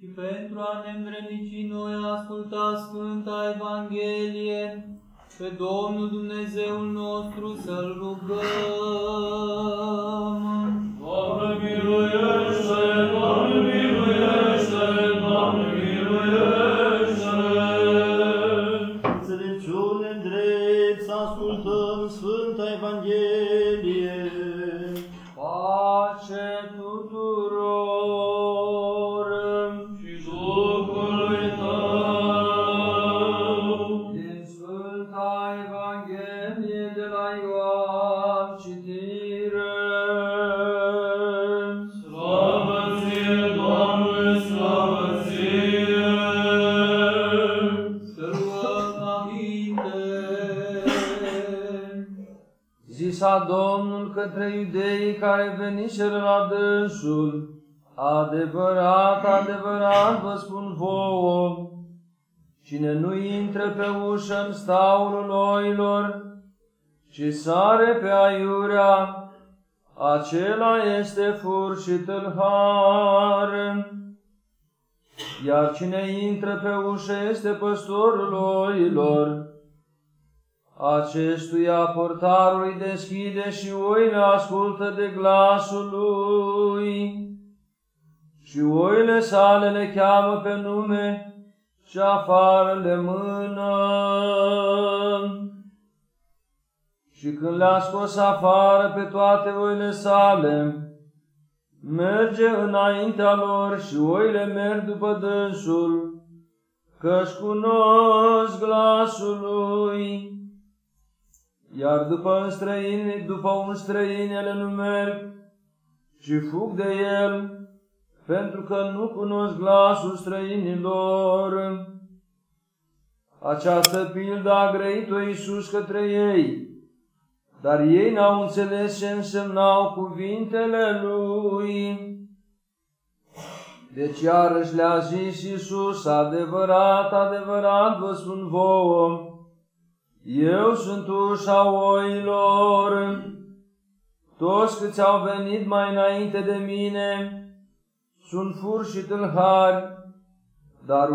și pentru a ne învrednici noi a asculta Sfânta Evanghelie, pe Domnul Dumnezeul nostru să-L rugăm. Doamne miluiește, Doamne miluiește, Doamne miluiește! Înțelepciune drept să ascultăm Sfânta Evanghelie. Zisa Domnul către iudeii care veniseră la dânsul, adevărat, adevărat vă spun vouă, cine nu intră pe ușă în staulul oilor, și sare pe aiurea, acela este fur și tâlhar. Iar cine intră pe ușă este păstorul oilor. Acestuia portarul îi deschide și oile ascultă de glasul lui. Și oile sale le cheamă pe nume și afară le mână. Și când le-a scos afară pe toate oile sale, merge înaintea lor și oile merg după dânsul, că-și cunosc glasul lui. Iar după un străin, după un străin ele nu merg și fug de el, pentru că nu cunosc glasul străinilor. Această pildă a grăit-o Iisus către ei, dar ei n-au înțeles ce însemnau cuvintele Lui. Deci iarăși le-a zis Iisus, adevărat, adevărat vă spun vouă, eu sunt ușa oilor. Toți câți au venit mai înainte de mine sunt furși și tâlhari, dar